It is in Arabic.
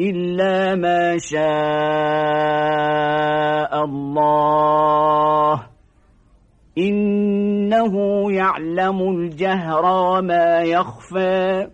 إلا ما شاء الله. إنه يعلم الجهر وما يخفى.